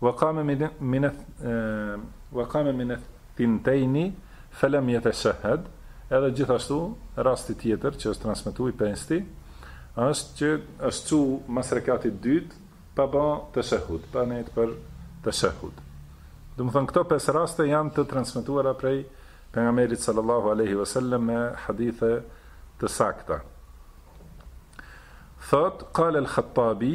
Wa qama min ath-thintayni fa lam yatashahhad, Edhe gjithashtu, rasti tjetër që është transmetu i pesti, është që është çu mas rekatit të dytë pa ba teshehhud, pa nejt për teshehhud. Domethënë këto pesë raste janë të transmetuara prej Pejgamberit sallallahu alejhi ve sellem me hadithe të sakta. Thotë, Qala al-Khattabi,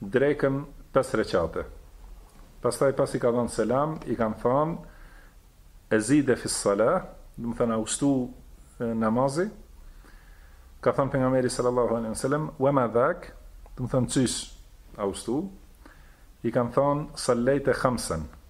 drekën pesë rekate pastaj pasi ka dhënë selam i kanë thënë ezide fi s-salah domethënë a u shtu namazi ka thënë pejgamberi sallallahu alejhi ve sellem wa ma dhak domethënë qysh a u shtu i kanë thënë sallejte khamsan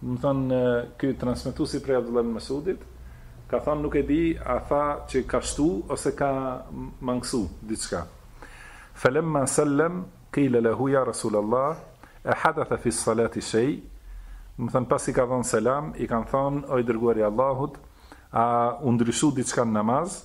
Domethan ky transmetusi prej Abdullah ibn Mesudit ka than nuk e di a tha që ka shtu ose ka mangësu diçka. Felemma sellem qile lehu ja Rasulallah e hadathe fis salati shej domethan pasi ka dhënë selam i kanë than o i dërguari i Allahut a u ndryshu diçka në namaz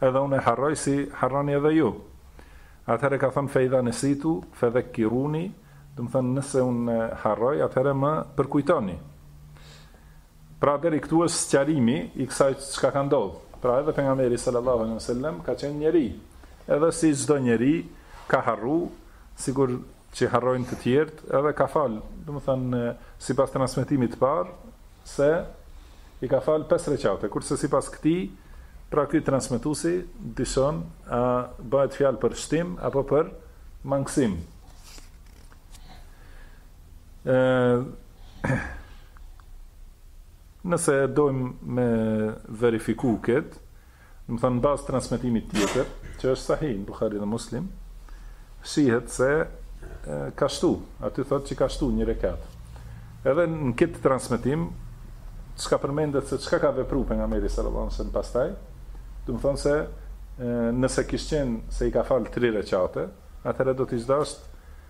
Edhe unë e harroj si harroni edhe ju. Atëherë ka thënë feidha nesitu fedhekiruni, domethënë nëse unë harroj, atëherë më përkujtoni. Pra deri këtu është sqarimi i kësaj çka ka ndodhur. Pra edhe pejgamberi sallallahu alejhi ve sellem ka qenë njeri. Edhe si çdo njeri ka harru, sikur që harrojnë të tjerët, edhe ka fal. Domethënë sipas transmetimit të parë, se i ka falë pesë rekate, kurse sipas këtij, pra ky transmetuesi dyshon a bëhet fjalë për shtim apo për mangësim. Ë Nëse dojmë me verifiku këtë, Domethonë në bazë transmetimit tjetër, që është sahih në Buhari dhe Muslim, shihet se ka shtu, aty thotë që ka shtu një rekat. Edhe në këtë transmetim, çka përmendet se çka ka vepru pejgamberi sallallahu alajhi wasallam pastaj, domethonë se nëse kish qenë se i ka fal 3 rekate, atëherë do të ishte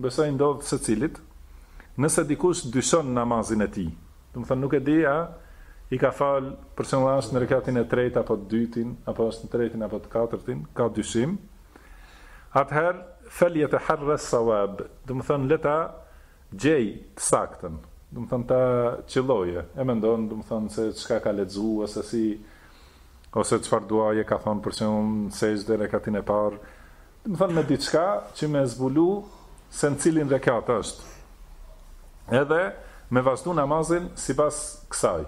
Besoj ndodh secilit, nëse dikush dyshon n'namazin e tij, domethënë nuk e di a i ka fal për shembull a është në rekatin e tretë apo të dytin, apo është në tretin apo të katërtin, ka dyshim, atëherë felyetaharra as-sawab, domethënë le ta gjejë të saktën, domethënë ta qëllojë, e mendon domethënë se çka ka lexu ose si ose çfarë duaje ka thonë për shembull në sexhde në rekatin e parë, Domethonë me diçka që me zbulu se në cilin rekat është. Edhe me vazhdu namazin sipas kësaj.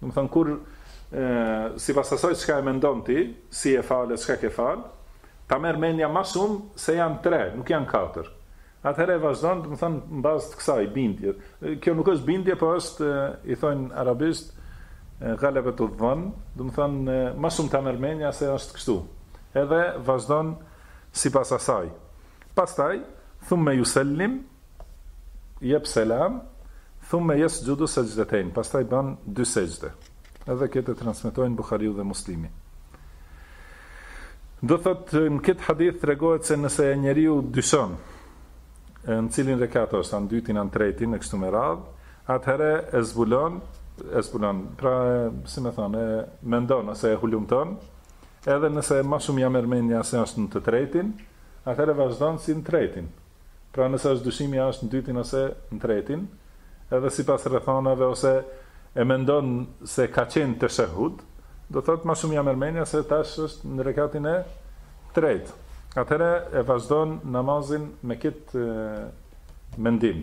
Domethonë kur sipas asaj çka e mendon ti, si e falë, çka ke falë, ta merr mendja ma shumë se janë tre, nuk janë katër. Atëherë e vazhdon, domethënë, n'bazë të kësaj bindje. Kjo nuk është bindje, po është, i thojnë arabisht, ghalebatu dhann, domethënë, ma shumë ta merr mendja se është kështu. Edhe vazhdon sipas asaj. Pastaj, thumme jusel-lim, jep selam, thumme jesxhudu sexhdetejn, pastaj ban dy sexhde. Edhe këtë e transmetojnë Buhariu dhe Muslimi. Do thotë në këtë hadith tregohet se nëse njeriu dyshon në cilin rekat është, a n'dytin, a n'tretin, e kështu me radhë, atëherë e zbulon, e zbulon, pra, si me thënë, e mendon ose e hulumton, edhe nëse ma shumë ja merr mendja se është në të tretin, atëherë vazhdon si në tretin. Pra nëse është dyshimi a është n'dytin ose n'tretin, edhe sipas rrethanave ose e mendon se ka qenë teshehhud, do thotë ma shumë ja merr mendja se tash është në rekatin e tretë. Atëherë e vazhdon namazin me këtë mendim.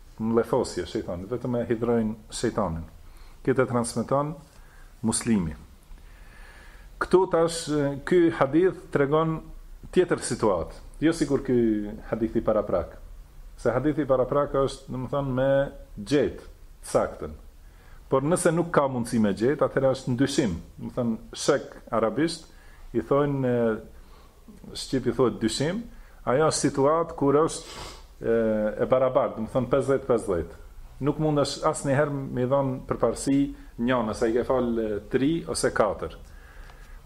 Mllefosje shejtanit, vetëm e hidhrojnë shejtanin. Këtë e transmeton Muslimi. Këtu tash ky hadith tregon tjetër situatë, jo sikur ky hadithi paraprak. Se hadithi paraprak është, domethënë, me gjetë të saktën. Por nëse nuk ka mundësi me gjetë, atëherë është n'dyshim. Domethënë, shek arabisht i thonë shqip i thotë dyshim, ajo është situatë kur është e, e barabartë, domethënë 50-50. Nuk mundesh asnjëherë me i dhon përparësi një nëse a i ke fal 3 ose 4.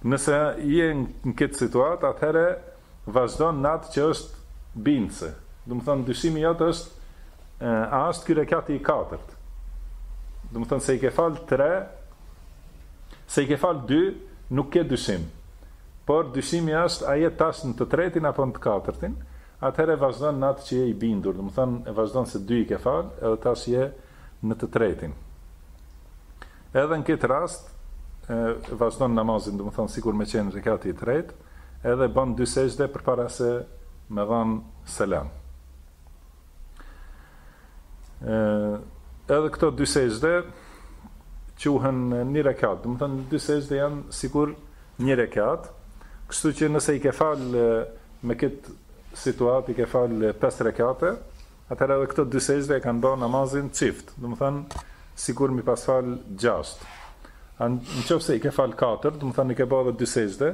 Nëse je në këtë situatë, atëherë vazhdon në atë që është bindse. Domethënë dyshimi jot është e, a është ky rekati i katërt. Domethënë se i ke fal 3 se i ke fal 2 nuk ke dyshim. Por dyshimi është a je tash në të tretin apo në të katërtin, atëherë vazhdon në atë që je i bindur, domethënë e vazhdon se dy i ke falë edhe tash je në të tretin. Edhe në këtë rast e vazhdon namazin, domethënë sikur me qenë rekati i tretë, edhe ban dy sexhde përpara se me dhanë selam. Edhe këto dy sexhde quhen një rekat, domethënë dy sexhde janë sikur një rekat, kështu që nëse i ke falë me këtë situatë, i ke falë pes rekate, atëherë edhe këto dy sexhde e kanë ba namazin çift, domethënë sikur m'i pas falë gjasht. Në qoftë se i ke falë katër, domethënë i ke ba dhe dy sexhde,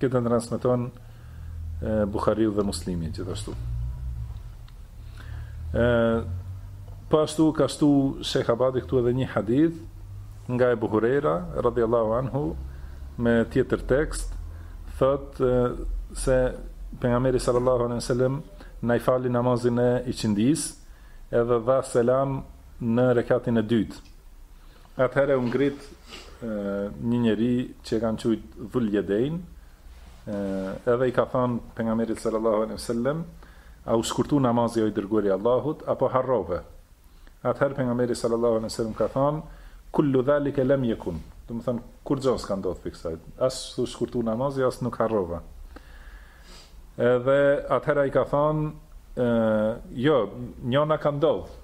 Këtë e transmeton Buhariu dhe Muslimi, gjithashtu. E, po ashtu, ka shtu Shejh Abadi këtu edhe një hadith, nga Ebu Hurejra, radiallahu anhu, me tjetër tekst, thotë se pejgamberi sallallahu alejhi wasallam, na i fali namazin e iqindisë, edhe dha selam në rekatin e dytë. Atëherë u ngrit një njeri që e kanë qujt Dhul Jedejn, edhe i ka thanë pejgamberit sallallahu alaihi sallam, a u shkurtu namazi o i dërguari i Allahut, apo harrove. Atëherë pejgamberi sallallahu alaihi sallam ka thanë, kullu dhalike lem jekun, domethanë, kurgjo s'ka ndodhë prej kësaj, as u shkurtu namazi, as nuk harrova. Edhe atëherë i ka thanë, jo, njona ka ndodhë,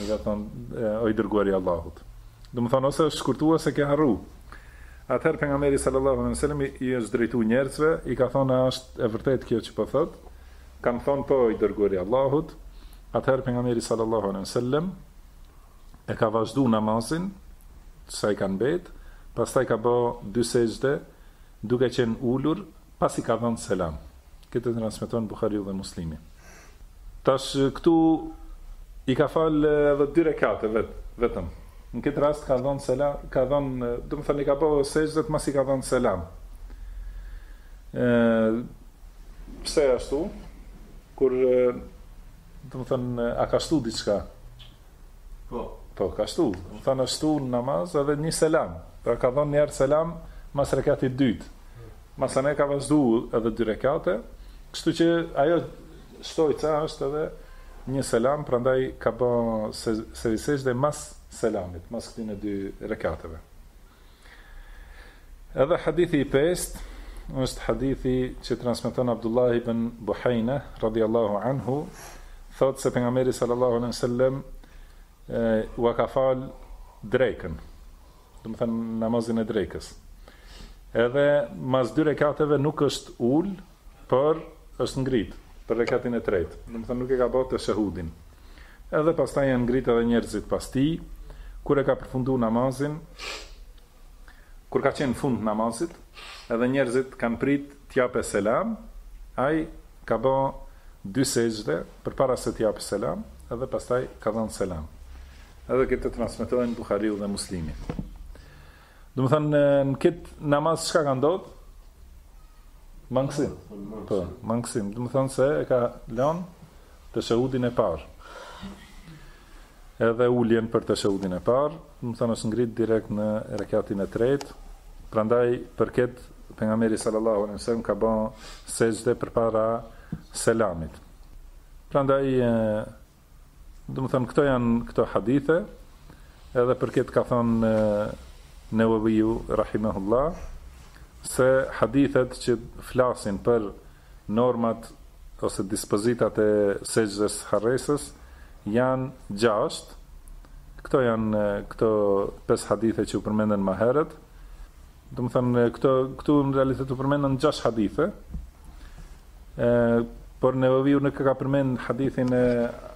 I ka thonë, o i dërguari i Allahut. Domethonë ose është shkurtu ose ke harru. Atëherë pejgamberi sallallahu alejhi wasallam i është drejtu njerëzve, i ka thonë a është e vërtetë kjo që po thotë? Kanë thonë po o i dërguari i Allahut. Atëherë pejgamberi sallallahu alejhi wasallam e ka vazhdu namazin sa i kanë mbet, pastaj ka bo dy sexhde duke qenë ulur Pasi ka dhënë selam. Këtë e transmeton Buhariu dhe Muslimi. Tash këtu i ka fal edhe dy rekate vetë, vetëm. Në këtë rast ka dhënë selam, ka dhënë, domethanë i ka bo sexhdet masi ka dhënë selam. Ë pse ashtu? Kur domethanë a ka shtu diçka? Po. Po, ka shtu. Domethanë është shtu në namaz edhe një selam. Pra ka dhënë njëherë selam mas rekatit dytë. Masanej e ka vazhdu edhe dy rekate. Kështu që ajo shtojca është edhe një selam, prandaj ka ba se, sehvi sexhde mas selamit, mas këtyne dy rekateve. Edhe hadithi i pestë është hadithi që transmeton Abdullah ibn Buhajna radhiyallahu anhu thotë se pejgamberi sallallahu alaihi wasallam ua ka fal drekën, domethanë namazin e drekës. Edhe mas dy rekateve nuk është ul Por është ngrit për rekatin e tretë, domethonë nuk e ka ba teshehudin. Edhe pastaj janë ngrit edhe njerëzit pas tij, kur e ka përfundu namazin, kur ka qenë në fund namazit, edhe njerëzit kanë prit t'japë selam, ai ka ba dy sexhde përpara se të japë selam, edhe pastaj ka dhanë selam. Edhe këtë e transmetojnë Buhariu dhe Muslimi. Domethënë në kët namaz çka ka ndodh? Mangësim. Po, mangësim. Domethënë se e ka lënë teshehudin e parë. Edhe uljen për teshehudin e parë, domethënë është ngrit direkt në rekatin e tretë. Prandaj për kët pejgamberi sallallahu alaihi wasallam ka bën sexhde përpara selamit. Prandaj Domethënë këto janë këto hadithe, edhe për këtë ka thënë Neveviu rahimehullah se hadithet që flasin për normat ose dispozitat e sexhdes harresës janë gjashtë, këto janë këto pesë hadithe që u përmendën më herët, domethënë këto këtu në realitet u përmendën gjashtë hadithe, Por Neveviu nuk e ka përmend hadithin e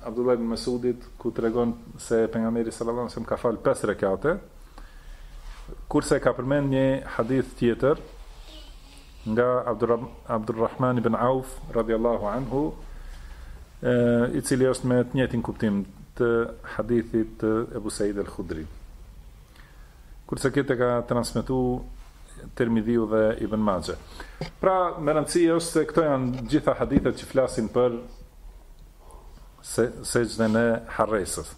Abdullah ibn Mesudit, ku tregon se pejgamberi sallallahu alejhi ve selem ka falë 5 rekate, kurse ka përmend një hadith tjetër, nga Abdurrahman ibn Auf, radiallahu anhu, i cili është me të njëtin kuptim të hadithit të Ebu Sejid el-Khudri. Kurse këtë e ka transmetu Tirmidhiu dhe Ibn Maxhe. Pra, me rëndësi është se këto janë gjitha hadithet që flasin për sexhden e harresës.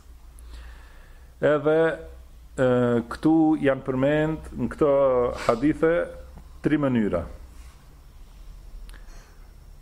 Edhe e, këtu janë përmend në këto hadithe tri mënyra.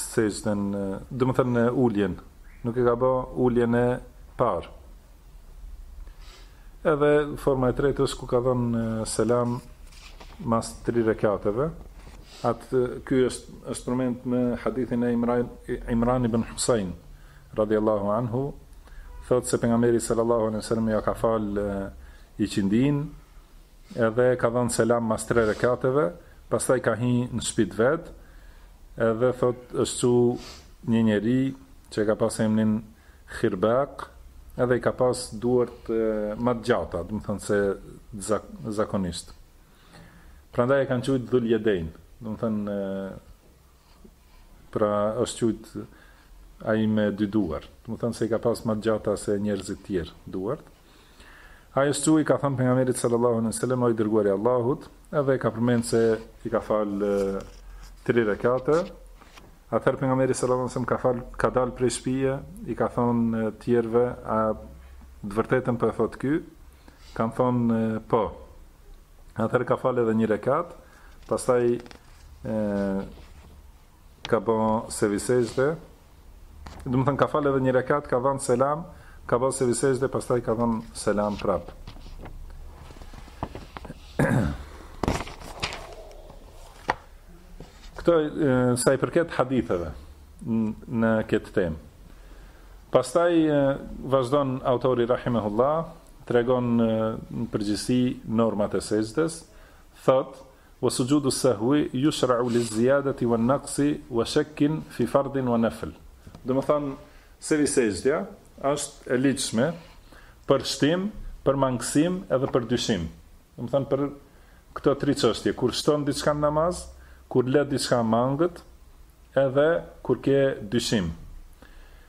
sexhden, domethënë uljen, nuk e ka bë uljen e parë. Edhe forma e tretë është ku ka dhënë selam mas tri rekateve. Ky është përmend në hadithin e Imran Imran ibn Husain radhiyallahu anhu thotë se pejgamberi sallallahu alaihi wasallam e ka fal iqindinë Edhe ka dhënë selam mas tre rekateve, pastaj ka hi në shpi t'vet, edhe thot është çu një njeri që e ka pas emnin Khirbaq, edhe i ka pas duart më të gjata, domethënë se zakonisht. Prandaj e kanë quajt Dhul Yadayn, domethënë Pra është qujt ai me dy duar. Domethënë se i ka pas ma të gjata se njerëzit tjerë duart. Ai është çu, i ka thënë pejgamberit sallallahu alejhi ve selem, o i dërguar i Allahut, edhe i ka përmend se i ka falë tri rekate, atëherë pejgamberi sallallahu alejhi ve selem, ka, ka dalë prej shpije, i ka thënë tjerve, a të vërtetën po e thotë ky, kanë thënë po, atëherë ka falë edhe një rekat, Pastaj ë ka bo sevi sejde, domethënë ka falë edhe një rekat, ka dhënë selam, ka bo sevi sejde, pastaj ka dhënë selam prap. Këto sa i përket haditheve në këtë temë. Pastaj vazhdon autori rahimahullah, tregon në përgjithësi normat e sejdës, thotë, Wa sujudu s-sahwi yushra'u liz-ziyadati wan-naqsi wa shakki fi fardhin wa nafl. Domethënë, sevi-sejdja është e ligjshme për shtim, për mangësim edhe për dyshim. Domethënë për këto tri çështje, kur shton diçka në namaz, kur lë diçka mangët edhe kur ke dyshim.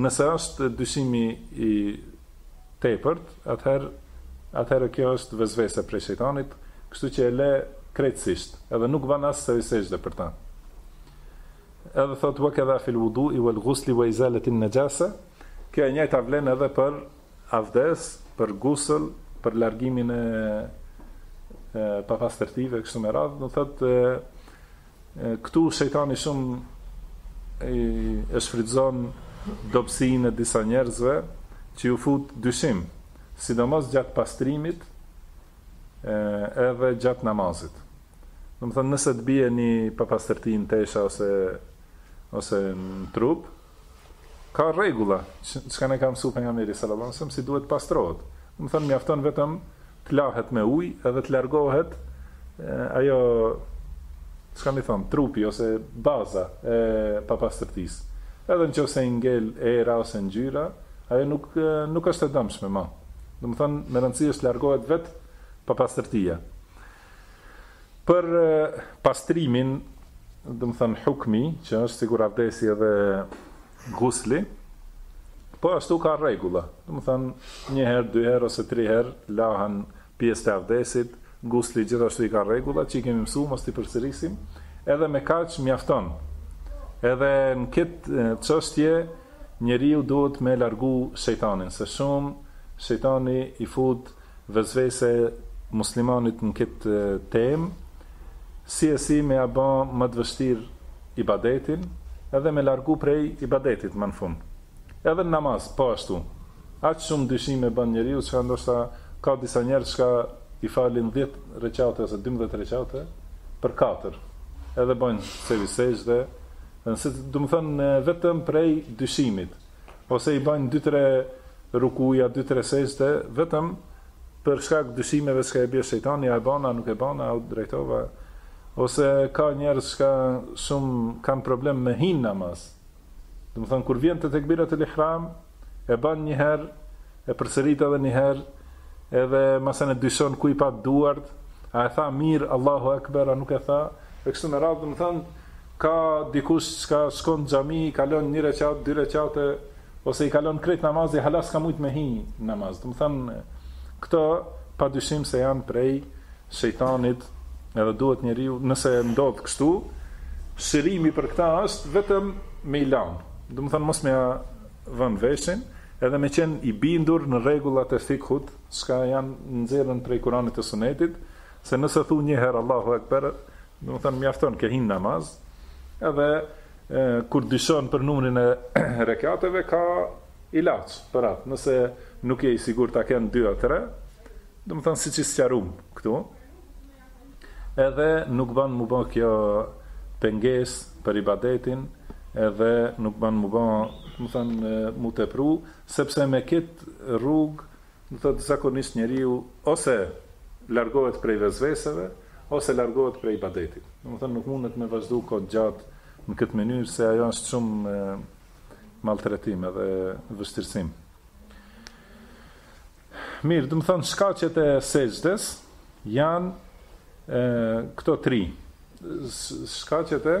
Nëse është dyshimi i tepërt, atëherë atëherë kjo është vesvese prej shejtanit, kështu që e le krejtësisht, edhe nuk bën as sevi sejde për ta. Edhe thotë wa kadha fil wudu'i wal ghusli wa izalati an-najasa, kjo e njëjta vlen edhe për avdes, për gusël, për largimin e papastërtive e kështu me radhë, domethënë Këtu shejtani shumë e shfrytëzon dobësinë e disa njerëzve që ju fut dyshim, sidomos gjatë pastrimit e, edhe gjatë namazit. Domethënë, nëse të bie një papastërti në tesha ose, ose në trup, Ka rregulla, çka na ka mësuar pejgamberi sallallahu alaihi wasallam si duhet të pastrohet. Domethënë mjafton vetëm të lahet me ujë edhe të largohet ajo çka me i thonë trupi ose baza e papastërtisë. Edhe nëse i ngel era ose ngjyra, ajo nuk nuk është e damshme ma. Domethënë me rëndësi është të largohet vetë papastërtia. Për pastrimin, domethënë hukmi, që është sikur avdesi edhe gusli, po ashtu ka rregulla. Domethënë një herë, dy herë ose tri herë lahen pjesët e avdesit, gusli gjithashtu i ka rregulla, që i kemi mësu mos t'i përsërisim, edhe me kaq mjafton. Edhe në këtë çështje njeriu duhet me largu shejtanin, se shumë shejtani i fut Vesvese muslimanit në këtë temë, si e si me ia ba më të vështirë ibadetin, edhe me largu prej ibadetit më në fund. Edhe në namaz, po ashtu. Aq shumë dyshime bën njeriu, çka ndoshta ka disa njerëz çka i falin dhjetë rekate ose dymbëdhjetë rekate për katër, edhe ban sevi sejde, dhe nëse, domethënë vetëm prej dyshimit. Ose i bajnë dy tre rukuja, dy tre sexhde, vetëm për shkak dyshimeve çka e bie shejtani, a e bana, a nuk e bana, a u drejtova, ose ka njerëz çka shumë kanë problem me hinë namaz. Domethënë kur vjen te tekbiratul ihram, e bën një herë, e përsërit edhe një herë, edhe masanë dyshon ku i pat duart, a e tha mirë Allahu Ekber, a nuk e tha, e kështu me radhë, domethënë Ka dikush çka shkon në xhami i kalon një rekat, dy rekate ose i kalon krejt namazi hala s'ka mujt me hi në namaz. Domethënë këto pa dyshim se janë prej shejtanit edhe duhet njeriu nëse ndodh kështu shërimi për këtë është vetëm me i lan. Domethënë mos me vën veshin edhe me qen i bindur në rregullat e fikhut çka janë nxjerrën prej Kuranit e Sunetit se nëse thu një herë Allahu Ekber Domethënë mjafton ke hin namaz, edhe kur dyshon për numrin e rekateve ka ilaç për atë. Nëse nuk je i sigurt a ke 2 a 3, domethënë siç i sqaruam këtu, edhe nuk ban m'u ba kjo pengesë për ibadetin, edhe nuk ban m'u ba, domethënë m'u tepru, sepse me këtë rrugë Do thotë zakonisht njeriu ose largohet prej vesveseve, ose largohet prej ibadetit. Domethënë nuk mundet me vazhdu kohë të gjatë në këtë mënyrë se ajo është shumë maltretim edhe vështirësim. Mirë, domethënë shkaqet e sehvit janë këto tri. Shkaqet e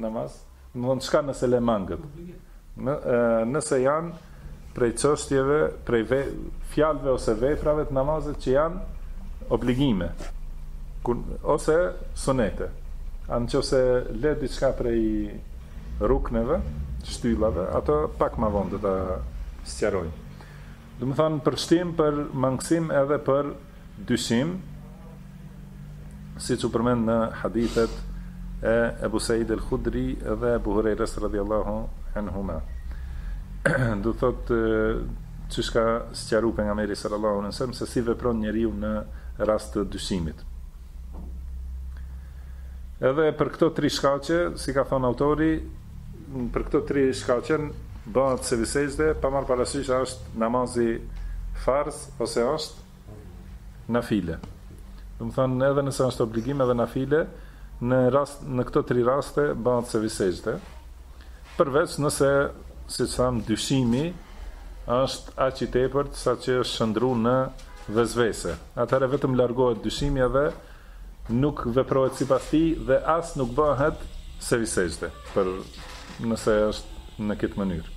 Namaz? Domethënë, çka nëse le mangët? Në, e, nëse janë prej çështjeve, prej ve, fjalve ose veprave të namazit që janë obligime, kur, ose sunete. A në qoftë se le diçka prej rukneve, shtyllave, ato pak ma vonë do t'i sqarojmë. Domethënë për shtim, për mangësim edhe për Dyshim, siç u përmend në hadithet e Ebu Said el-Khudri dhe Ebu Hurejres radiallahu anhuma. Do të thotë siç ka sqaru Pejgamberi sallallahu alejhi ve selem, se si vepron njeriu në rast të dyshimit. Edhe për këto tri shkaqe, si ka thonë autori, për këto tri shkaqe bëhet sevi sexhde, pa marrë parasysh është namazi farz, ose është nafile. Domethanë edhe nëse është obligim edhe nafile, në rast në këto tri raste bëhet sehvi sexhde. Përveç nëse, siç thamë, dyshimi është aq i tepërt sa që është shndru në vesvese. Atëherë vetëm largohet dyshimi edhe nuk veprohet sipas tij dhe as nuk bëhet sehvi sexhde. Pra nëse është në këtë mënyrë.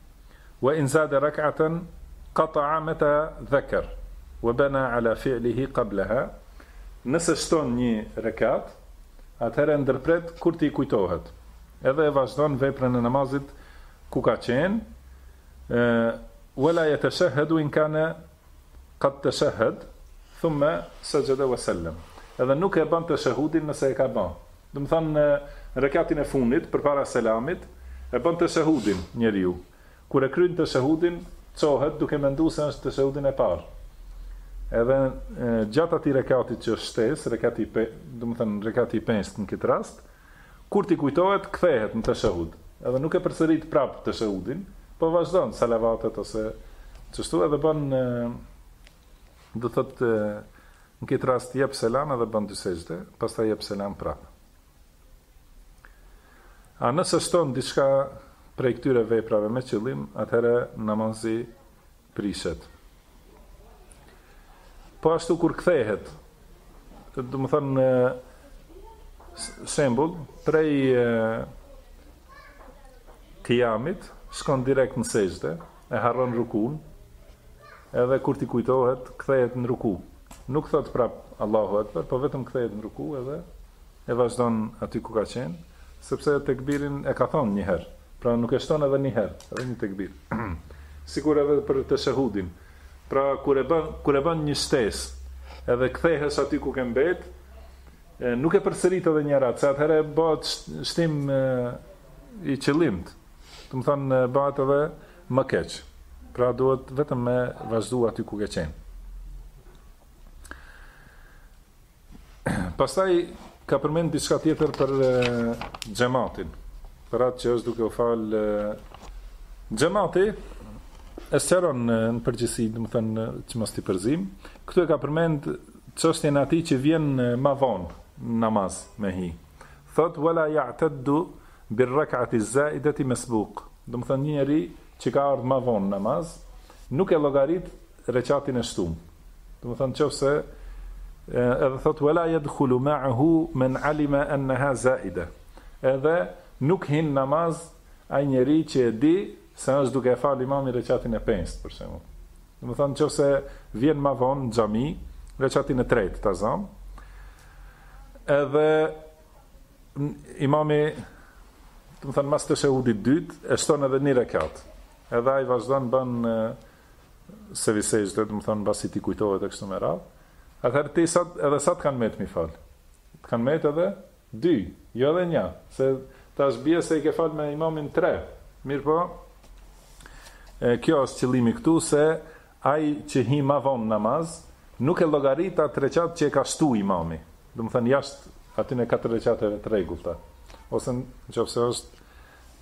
Wa in zada rak'atan qata'a mata dhakar wa bana 'ala fi'lihi qablaha, Nëse shton një rekat, atëherë e ndërpret kur t'i kujtohet, edhe e vazhdon veprën e namazit ku ka qenë, Wa la yatashahhadu in kana Qad tashahhad thumma sajada wa sallam. Edhe nuk e bën teshehudin nëse e ka ba. Domethanë në rekatin e fundit përpara selamit e bën teshehudin njeriu. Kur e kryen teshehudin çohet duke menduar se është teshehudin e parë. Edhe gjatë atij rekatit që është shtesë, rekati i pe, domethanë rekati i pestë në këtë rast, Kur t'i kujtohet, kthehet në teshehhud, edhe nuk e përsërit prapë teshehhudin, po vazhdon salavatet ose kështu edhe bën, do të thotë, në këtë rast jep selam edhe bën dy sexhde, pastaj jep selam prapë. A nëse shton diçka prej këtyre veprave me qëllim, atëherë namazi prishet. Po ashtu kur kthehet, domethanë shembull, prej kijamit shkon direkt në sexhde, e harron rukun, edhe kur t'i kujtohet, kthehet në ruku. Nuk thotë prap Allahu Akbar, po vetëm kthehet në ruku edhe e vazhdon aty ku ka qenë. Sepse tekbirin e ka thënë një herë, pra nuk e shton edhe një herë, edhe një tekbir. Sikur edhe për teshehudin. Pra kur e bën, kur e bën një shtesë, edhe kthehesh aty ku ke mbet, e, nuk e përsërit edhe një herë, se atëherë bëhet shtim e, i qëllimtë. Domethanë bëhet edhe më keq. Pra duhet vetëm me vazhdu aty ku ke qenë. Pastaj ka përmend diçka tjetër për xhamatin, për atë që është duke u fal me xhemat i veçon në përgjithësi, domethanë që mos t'i përzim. Këtu e ka përmend çështjen e atij që vjen më vonë në namaz me hi. Thotë wala ya'taddu bir rak'ati zaidati masbuq. Domethanë një njeri që ka ardhë ma vonë namaz, nuk e llogarit rekatin e shtumë. Domethënë nëse edhe thot wala yadkhulu ma'ahu man alima annaha zaida. Edhe nuk hin namaz ai njeri që e di se është duke e fal imami rekatin e pestë për shembull. Domethënë nëse vjen ma vonë në xhami, rekatin e tretë ta zëmë. Edhe Imami, domethënë, mas teshehudit të dytë, e shton edhe një rekat. Edhe ai vazhdon bën sehvi sexhde, domethënë, mbasi t'i kujtohet e kështu me radhë. Atëherë ti sa, edhe sa të kanë metë me i falë? Të kanë metë edhe dy, jo edhe një. Se tash bie se i ke falë me imamin tre. Mirëpo, e, ky është qëllimi këtu se Ai që hi ma vonë namaz, nuk e llogarit atë rekat që e ka shtu imami, domethënë jashtë atyne katër rekateve të rregullta, ose nëse është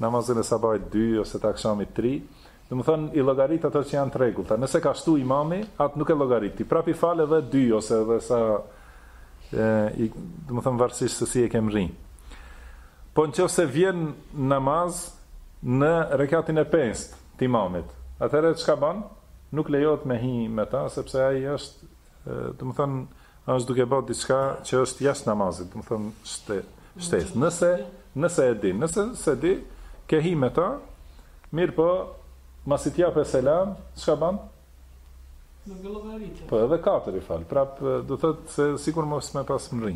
namazi i sabahit dy ose të akşamit tri, domethënë i llogarit ato që janë të rregullta. Nëse ka shtu imami, atë nuk e llogarit ti, prapë i fal edhe dy ose edhe sa i, domethënë varësisht se si e ke mri. Po nëse vjen namaz në rekatin e pestë, t'imamit, atëherë çka bën? Nuk lejohet me hi me të, sepse ai është, domethënë, është duke bërë diçka që është jashtë namazit, domethënë, shte, shtesë. Nëse, nëse e di, nëse s'e di, ke hi me të, mirëpo, masi të jape selam, çka bën? Nuk e llogarit. Po edhe katër i fal, prap do thotë se sikur mos me pas mri.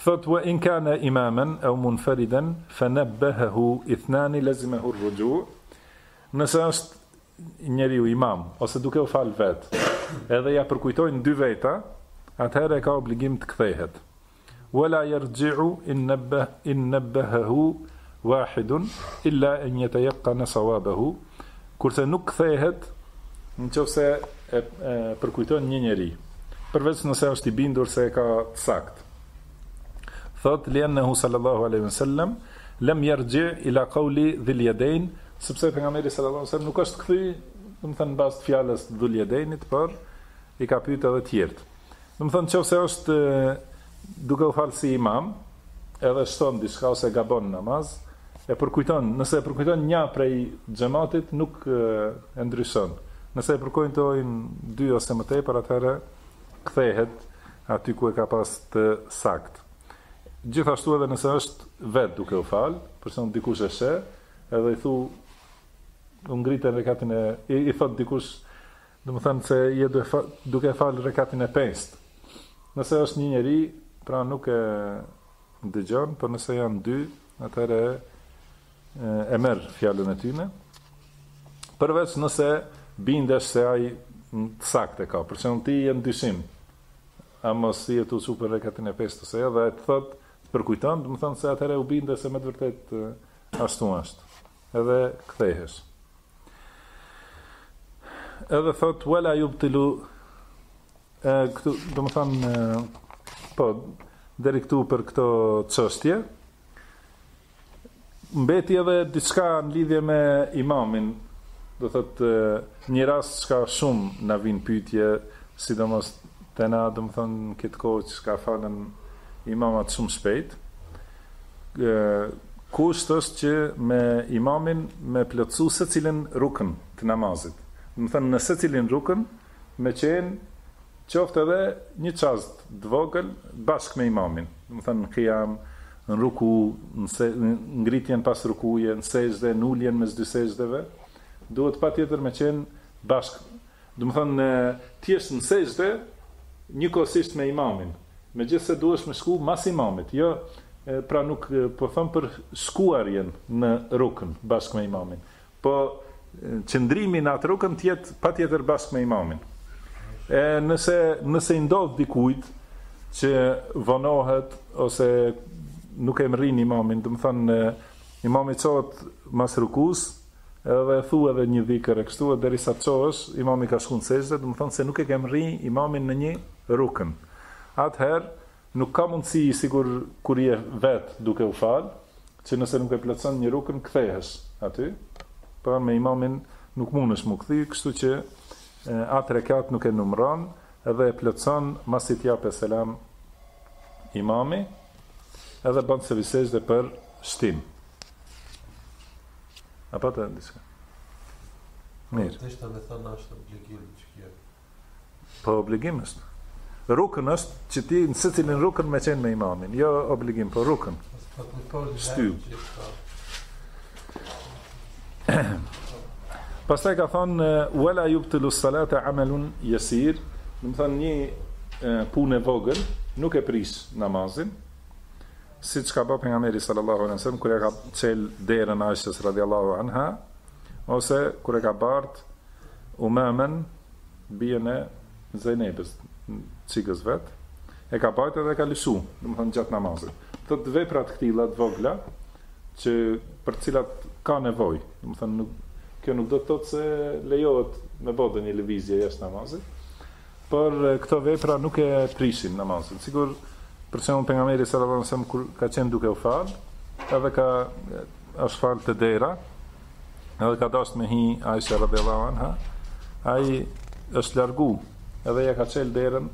Thotë, Wa in kana imamen ew munferidan fa nabbahahu ithnani lazimahu ar-ruju', Nëse është njeriu imam ose duke u falë vetë, edhe ia përkujtojnë dy veta, atëherë e ka obligim të kthehet. Wa la yarji'u in nabbahahu wahidun illa en yetayaqqana sawabahu kurse nuk kthehet nëse e përkujton një njeri përveç nëse është i bindur se e ka të saktë thotë li'annahu sallallahu alejhi ve sellem lem yarji ila qawli dhil yadayn sepse pejgamberi sallallahu alejhi ve sellem nuk është kthy domethënë në bazë të fjalës dhul yadaynit por i ka pyet edhe të tjerët Domethënë nëse është duke u falë si imam, edhe shton diçka ose gabon namaz, e përkujton, nëse e përkujton një prej xhamatit nuk e ndryshon. Nëse e përkujtojnë dy ose më tepër, atëherë kthehet aty ku e ka pas të saktë. Gjithashtu edhe nëse është vet duke u fal, për shembull dikush e sheh, edhe i thu u ngrite n' rekatin e i, i thot dikush Domethënë se je duke fal rekatin e pestë. Nëse është një njeri, pra nuk e dëgjon, por nëse janë dy, atëherë e merr fjalën e tyne. Përveç nëse bindesh se ai të saktë e ka, për shembull ti je në dyshim. A mos je tu shtu rekatin e pestë ose jo dhe ai të thotë, të përkujton, domethënë se atëherë u binde se me të vërtetë ashtu është. Edhe kthehesh. Edhe thot wala yubtilu domethënë po deri këtu për këto çështje mbeti edhe diçka në lidhje me imamin do thot një rast çka shumë na vin pyetje sidomos te na domethënë këtë kohë çka falen imamat shumë shpejt Kusht është që me imamin me plotësu secilin rukn të namazit. Domethënë në secilin rukn me qenë qoftë edhe një çast të vogël bashkë me imamin. Domethënë në kijam, në ruku, në se, ngritjen pas rukuje, në sexhde, në uljen mes dy sexhdeve, duhet patjetër me qenë bashkë, domethënë të jesh në sexhde njëkohësisht me imamin. Megjithëse duhesh me shku mas imamit, jo, pra nuk po them për shkuarjen në rukn bashkë me imamin, po qëndrimi në atë rukn të jetë patjetër bashkë me imamin. E nëse nëse i ndodh dikujt që vonohet ose nuk e mrrin imamin, domethënë imami çohet mas rukus, Edhe e thu edhe një dhikër e kështu e deri sa çohesh imami ka shku në sexhde, domethënë se nuk e ke mrri imamin në një rukn. Atëherë nuk ka mundësi sikur kur je vet duke u fal, që nëse nuk e plotëson një rukn kthehesh aty, pra me imamin nuk munesh mu kthy, kështu që atë rekat nuk e numëron dhe e plotëson masi të japë selam imami, edhe bën sehvi sexhde për shtim. A pati diçka? Mirë. Domethënë është obligim çështja. Po obligim është. Rukën është që ti në secilin rukën me qenë me imamin. Jo obligim, po rukën. Sty. Pastaj ka thënë wala yubtilu salata amalun yasir, domethënë një punë e vogël nuk e prish namazin. Siç ka ba Pejgamberi sallallahu alejhi wasallam kur e ka çel derën Aishës radhiyallahu anha ose kur e ka bart Umamen bijën e Zejnebës, çikës s'vet, e ka bajt edhe e ka lëshu, domethanë gjatë namazit. Thotë vepra të këtilla të vogla që për të cilat ka nevojë, domethanë nuk kjo nuk do të thotë se lejohet me bë ndonjë lëvizje jashtë namazit. Por këto vepra nuk e prishin namazin. Sikur për shembull pejgamberi sallallahu alajhi wasallam kur ka qenë duke u fal, edhe është fal te dera, edhe ka dasht me hi Aisha radhiyallahu anha, ai është largu, edhe ja ka çel derën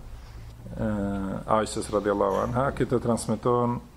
Aishës radhiyallahu anha, kjo transmetohet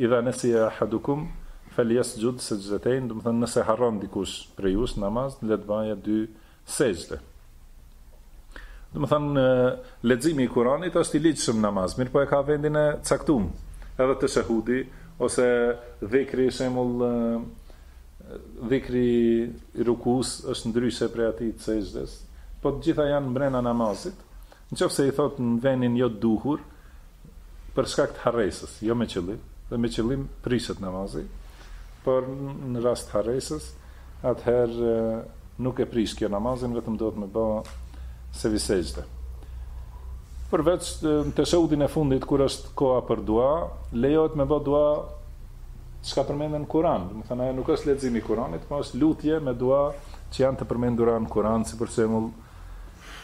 Idha nesije ehadukum feljesxhud sexhdetejn, domethanë nëse harron dikush prej jush në namaz, le të bajë dy sexhde. Domethanë leximi i Kuranit është i ligjshëm në namaz, mirëpo e ka vendin e caktum. Edhe teshehudi ose dhikri, shembull dhikri i rukus është ndryshe prej atij të sexhdes, po të gjitha janë mrena namazit. Në qoftë se i thotë në venin jo të duhur, për shkak të harresës, jo me qëllim, se me qëllim prishet namazi, por në rast të harresës, atëherë nuk e prish kjo namazin, vetëm duhet me bë sevi sexhde. Përveç në teshehudin e fundit kur është koha për dua, lejohet me bë dua çka përmenden në Kur'an, domethanë ajo nuk është leximi i Kur'anit, por është lutje me dua që janë të përmendura në Kur'an, si për shembull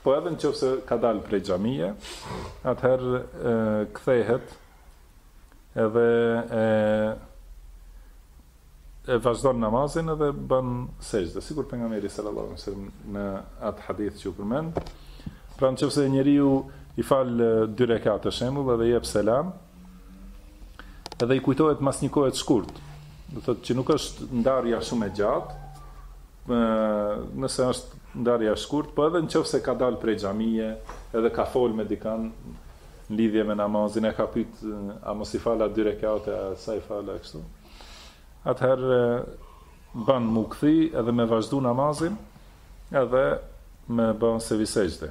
Po edhe në qoftë se ka dalë prej xhamie, atëherë kthehet edhe e e vazhdon namazin edhe bën sexhde, sikur pejgamberi sallallahu alajhi wasallam në atë hadith që u përmend. Pra në qoftë se njeriu i fal dy rekate shembull edhe jep selam, Edhe i kujtohet mas një kohe të shkurt, do thotë që nuk është ndarja shumë e gjatë, nëse është ndarja e shkurt, po edhe në qoftë se ka dalë prej xhamie, edhe ka folë me dikan, në lidhje me namazin, e ka pytë, a mos i fala dy rekate, a sa i fala, e kështu. Atëherë, banë m'u kthy, edhe me vazhdu namazin, edhe me banë sevi sexhde.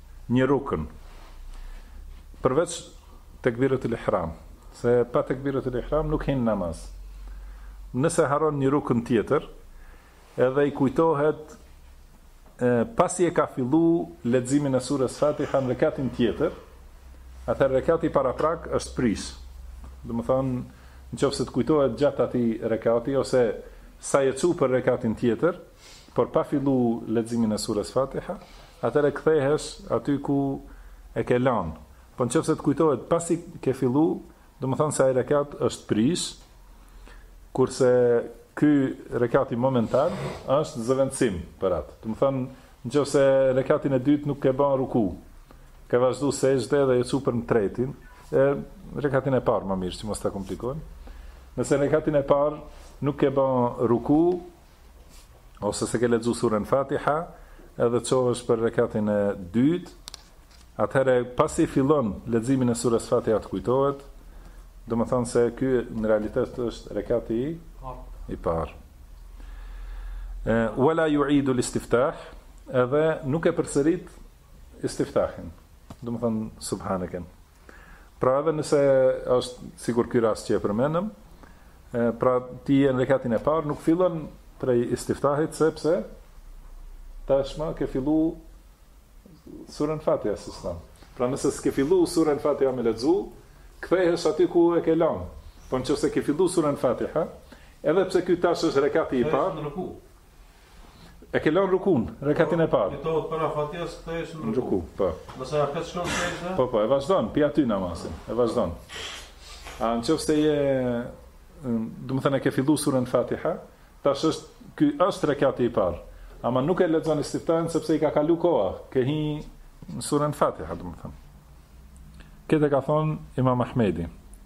një rukn përveç tekbiretul ihram, se pa tekbiretul ihram nuk hin namaz. Nëse harron një rukn tjetër, edhe i kujtohet pasi e ka fillu leximin e sures Fatiha në rekatin tjetër, atëherë rekati paraprak është prish. Domethanë, në qoftë se të kujtohet gjatë atij rekati ose sa je çu për rekatin tjetër, Por pa fillu leximin e Sures Fatiha, atëherë kthehesh aty ku e ke lanë. Po nëse të kujtohet pasi ke fillu, domethanë se ai rekat është prishë, kurse ky rekati momentan është zëvendësim për atë. Domethanë nëse rekatin e dytë nuk ke ba ruku, ke vazhdu sexhde dhe je çu për në tretin, e rekatin e parë më mirë që mos ta komplikojmë. Nëse rekatin e parë nuk ke ba ruku, ose se ke lexu surën Fatiha, edhe çohesh për rekatin e dytë, atëherë pasi fillon leximin e surës Fatiha të kujtohet, domethanë se ky në realitet është rekati i, i parë. Wala ju idu listiftah, edhe nuk e përsërit istiftahin, domethanë subhaneken. Pra edhe nëse është sikur ky rast që e përmendëm, pra ti je në rekatin e parë, nuk fillon prej istiftahit sepse tashmë ke fillu surën Fatiha si stan. Pra nëse s'ke fillu surën Fatiha me lexu, kthehesh aty ku e ke lënë. Po nëse ke fillu surën Fatiha, edhe pse ky tash është rekati i parë, E ke lënë rukun, rekatin e parë. T'kujtohet para Fatihës kthehesh në ruku. Po. Nëse ja këtë shkon sexhde? Po, po, e vazhdon, pi aty namazin, e vazhdon. A në qofë se je, domethënë e ke fillu surën Fatiha, tash është, ky është rekati i parë, ama nuk e lexon istiftahin sepse i ka kalu koha, ke hi në surën Fatiha, domethënë. Këtë e ka thonë Imam Ahmedi,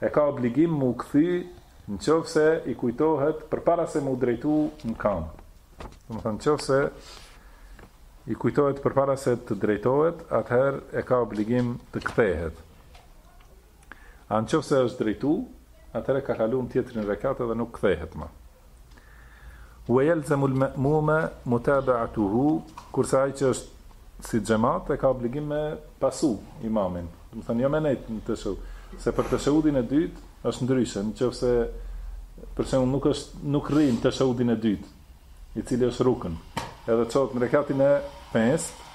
e ka obligim m'u kthy nëqofse i kujtohet përpara se m'u drejtu n'kamë. Domethënë nëqofse i kujtohet përpara se të drejtohet, atëherë e ka obligim të kthehet. A nëqofse është drejtu, atëherë ka kalu në tjetrin rekat edhe nuk kthehet ma. Wa yalzamu al-ma'muma mutaba'atuhu, kurse ai që është si xhemat e ka obligim me pasu imamin, domethënë jo me nejt në teshehud, se për teshehudin e dytë është ndryshe, nëse për shembull nuk është nuk rri në teshehudin e dytë, i cili është rukn, edhe çohet në rekatin e pestë,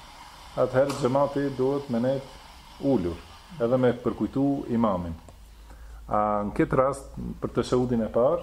atëherë xhemati duhet me nejt ulur, edhe me përkujtu imamin. A në këtë rast për teshehudin e parë,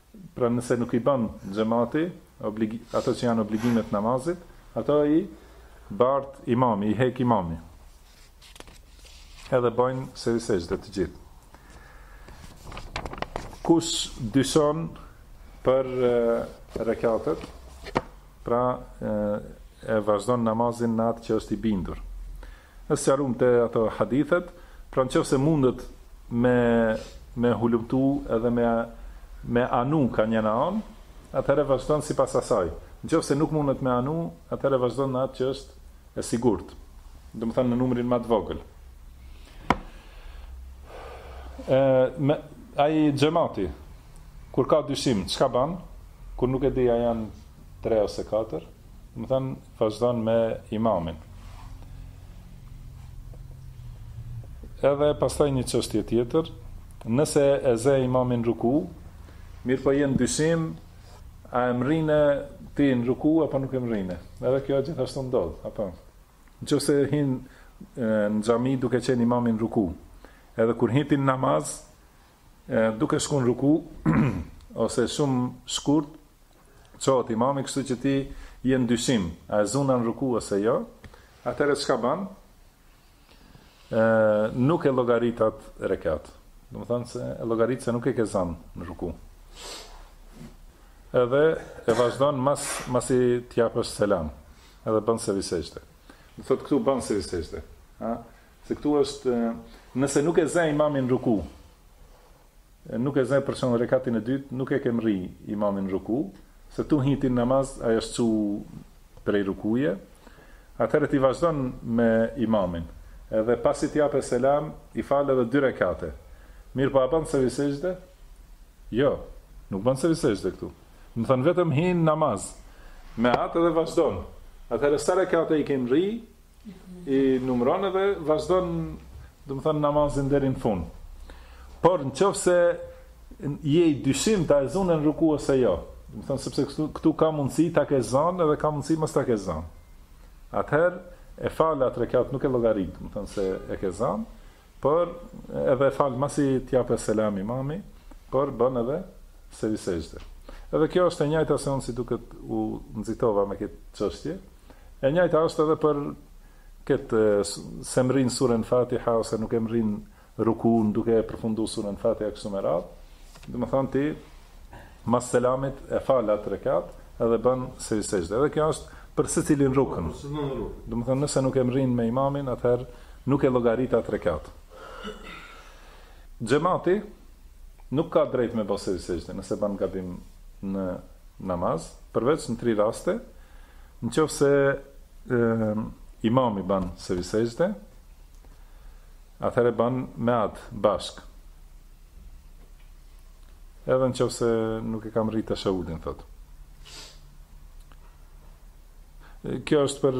Pra nëse nuk i bën xhemati ato që janë obligime të namazit, ato i bart imami, i hek imami. Edhe bëjnë sehvi sexhde të gjithë. Kush dyshon për rekatet, pra e vazhdon namazin në atë që është i bindur. Ne sqaruam te ato hadithet, pra nëqofse mundet me me hulumtu edhe me me anu ka njena anë, atëherë vazhdon sipas asaj. Nëqofse nuk mundet me anu, atëherë vazhdon në atë që është e sigurt, domethënë në numrin ma të vogël. E, me, ai xhemati, kur ka dyshim, çka ban? Kur nuk e di a janë tre ose katër, domethënë Vazhdon me imamin. Edhe pastaj një çështje tjetër, nëse e zë imamin n'ruku, mirëpo je në dyshim, a e mrrine ti në ruku, apo nuk e mrrine. Edhe kjo gjithashtu ndodh, apo. Nëqofse hin në xhami duke qenë imami n'ruku. Edhe kur hin ti n'namaz, duke shku në ruku, ose shumë shkurt, Çohet imami kështu që ti je në dyshim, a e zuna në ruku ose jo, atëherë çka ban? Ë nuk e llogarit atë rekat. Domethanë se e llogarit se nuk e ke zënë në ruku. Edhe e vazhdon mas masi të japësh selam. Edhe bën sehvi sexhde. Do të thotë këtu bën sehvi sexhde. Ha? Se këtu është nëse nuk e zë imamin në ruku, Nuk e zë për shembull rekatin e dytë nuk e ke mrri imamin në ruku se tu hi ti në namaz ai është çu prej rukuje atëherë ti vazhdon me imamin edhe pasi të jape selam i fal edhe dy rekate mirëpo a ban sehvi sexhde jo nuk ban sehvi sexhde këtu domethënë vetëm hi në namaz me atë edhe vazhdon atëherë sa rekate i ke mrri i numëron edhe vazhdon domethënë namazin deri në fund. Por nëqofse je në dyshim a e zune në ruku ose jo, domethënë sepse këtu, këtu ka mundësi ta kesh zon edhe ka mundësi mos ta kesh zan. Atëherë e fal atë rekat nuk e llogarit, domethënë se e ke zan. Por edhe e fal masi të jape selam imami, por bën edhe sehvi sexhde. Edhe kjo është e njajta se unë si duket u nxitova me këtë çështje, e njajta është edhe për këtë s'e mrrin suren Fatiha ose nuk e mrrin rukun duke e përfundu suren Fatiha kështu me radhë, domethënë ti Mas selamit e fal atë rekat edhe bën sehvi sexhde. Edhe kjo është për secilin rukn. Domethënë nëse nuk e mrrin me imamin atëherë nuk e llogarit atë rekat. Xhemati nuk ka drejt me bo sehvi sexhde nëse bën gabim në namaz, përveç në tri raste, në qoftë se imami bën sehvi sexhde, Atëherë ban me atë, bashkë. Edhe në qoftë se nuk e ka mrri teshehudin, thotë. Kjo është për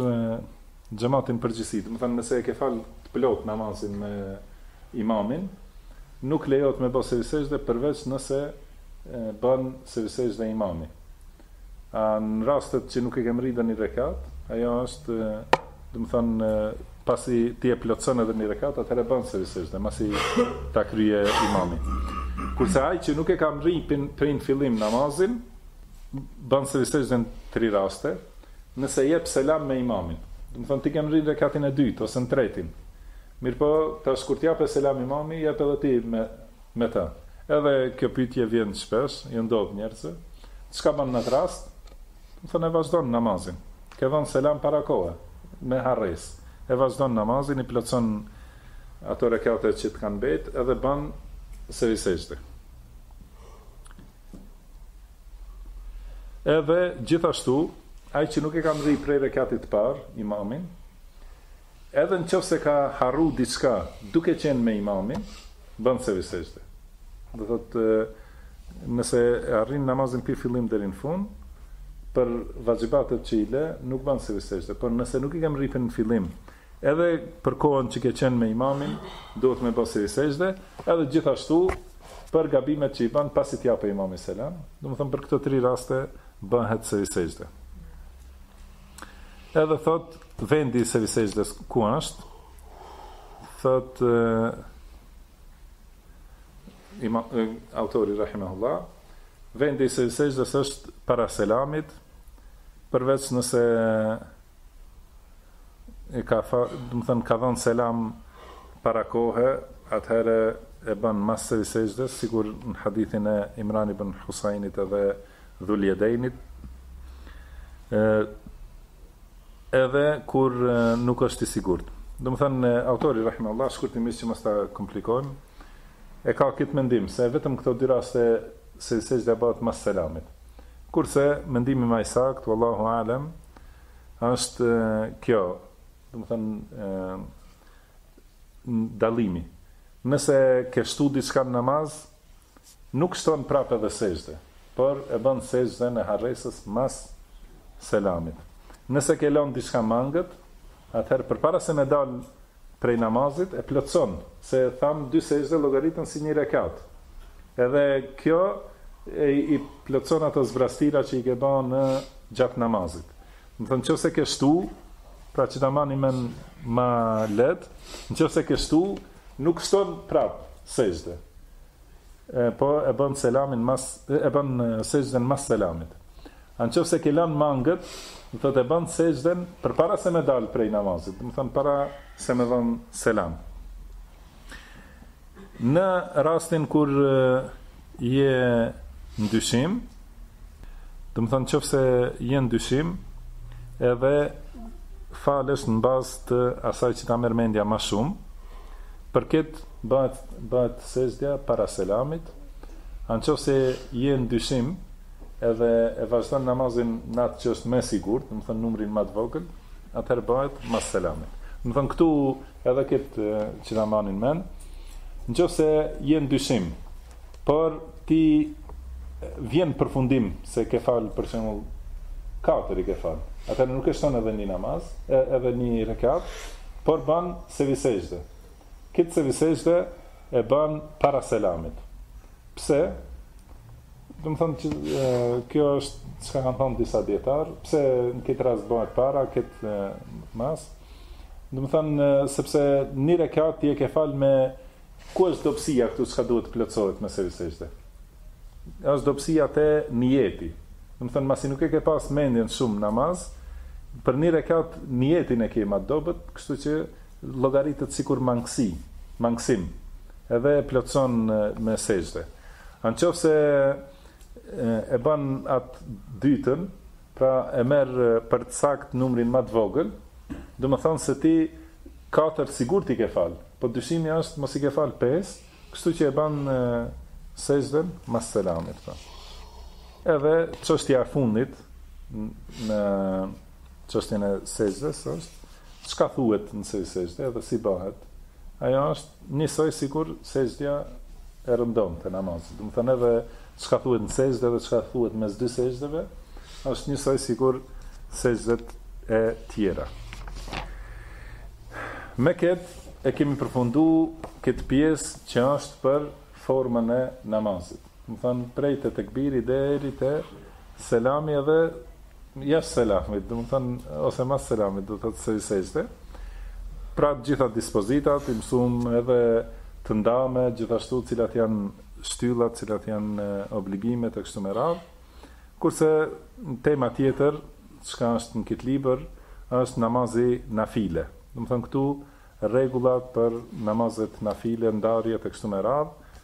xhematin përgjithësi. Domethënë, nëse e ke falë të plot namazin me imamin, nuk lejohet me bo sevi sexhde përveç nëse ban sevi sexhde imami. Në rastet që nuk e ke mri ndonjë rekat, ajo është, domethënë, pasi ti e plotëson edhe një rekat, atëherë bën sevi sexhde, masi ta krye imami. Kurse ai që nuk e ka mri prej në fillim namazin, bën sevi sexhde në tri raste, nëse jep selam me imamin. Domethënë ti ke mri rekatin e dytë ose në tretin. Mirpo tash kur të japë selam imami, jep edhe ti me Me të. Edhe kjo pyetje vjen shpesh, iu ndodh njerëzve, Çka bën në atë rast? Domethënë e vazhdon namazin. Ke dhënë selam para kohe, me harresë. E vazhdon namazin, i plotëson ato rekate që të kanë mbetë edhe bën sevi sexhde. Edhe gjithashtu, ai që nuk e ka mrri prej rekatit të parë, imamin, Edhe në qoftë se ka harru diçka duke qenë me imamin, bën sevi sexhde. Domethënë nëse e arrin namazin pi fillim deri në fund, për vaxhibatet që i lë, nuk bën sevi sexhde, por nëse nuk e ke mrri prej në fillim, edhe për kohën që ke qenë me imamin, duhet me bë sevi sexhde, edhe gjithashtu për gabimet që i bën pasi të japë imami selam, domethënë për këto tri raste bëhet sevi sexhde. Edhe thot vendi i sevi sexhdes ku është? Thot e, ima, e, autori rahimahullah, vendi i sevi sexhdes është para selamit, përveç nëse e ka fa, domethënë ka dhënë selam para kohë, atëherë e bën mas sevi sexhdes, sikur në hadithin e Imran ibn Husajnit edhe Dhul-Jedejnit, edhe kur nuk është i sigurt. Domethënë autori rahimahullah shkurtimisht që mos ta komplikojmë, e ka këtë mendim se vetëm këto dy raste sevi sexhde bëhet mas selamit. Kurse mendimi më i saktë, wallahu alem, është kjo, domethënë dallimi. Nëse ke shtu diçka në namaz, Nuk shtron prapë edhe sexhde, por e ban sexhden e harresës mas selamit. Nëse ke lënë diçka mangët, atëherë përpara se me dal prej namazit e plotëson, se thamë dy sexhde llogariten si një rekat. Edhe kjo i plotëson ato zbrastira që i ke ba gjatë namazit. Domethënë në qoftë se ke shtu, pra që ta mani men ma lehtë, në qoftë se ke shtu, Nuk shton prap sexhde. Po e ban selamin a e ban sexhden mas selamit. Në qoftë se ke lanë mangët, domethënë e ban sexhden përpara se me dal prej namazit, domethanë para se me dhënë selam. Në rastin kur Je në dyshim, domethënë në qoftë se je në dyshim, edhe falesh në bazë të asaj që ta merr mendja ma shumë. Për këtë bahet bahet sexhdja para selamit. A në qoftë se je në dyshim, edhe e vazhdon namazin në atë që është më e sigurt, domethënë numrin ma të vogël, atëherë bahet mas selamit. Domethënë këtu Edhe këtë që ta mani men, në qoftë se je në dyshim, por ti vjen në përfundim se ke fal për shembull katër i ke fal. Atëherë nuk e shton edhe një namaz, edhe një rekat, por ban sevi sexhde. Këtë sevi sexhde e ban para selamit. Pse? Domethënë që kjo është çka kanë thënë disa dijetarë, pse në këtë rast bëhet para këtë mas? Domethënë sepse një rekat ti e ke fal me ku është dobësia këtu çka duhet të plotësohet me sevi sexhde. Është dobësia te nijeti. Domethënë masi nuk e ke pas mendjen shumë në namaz, për një rekat nijetin e ke ma dobët, kështu që Llogaritet sikur mangësi, mangësim, edhe e plotëson me sexhde. A në qoftë se e ban atë dytën, pra e merr për të saktë numrin ma të vogël, domethënë se ti katër sigurt i ke fal, po dyshimi është mos i ke fal pesë, kështu që e ban sexhden mas selamit. Pra. Edhe çështja e fundit në çështjen e sexhdes është çka thuhet në sexh sexhde dhe si bahet. Ajo është njësoj sikur sexhdja e rëndomtë e namazit. Domethanë edhe çka thuhet në sexhde dhe çka thuhet mes dy sexhdeve, është njësoj sikur sexhdet e tjera. Me këtë e kemi përfundu këtë pjesë që është për formën e namazit. Domethënë prej te tekbiri deri te selami edhe jashtë selamit, domethënë ose mas selamit, do të thotë sexhde. Pra të gjitha dispozitat i mësuam edhe të ndame, gjithashtu cilat janë shtyllat, cilat janë obligimet e kështu me radhë. Kurse tema tjetër, çka është në këtë libër, është namazi nafile. Domethënë këtu rregullat për namazet nafile, ndarjet e kështu me radhë,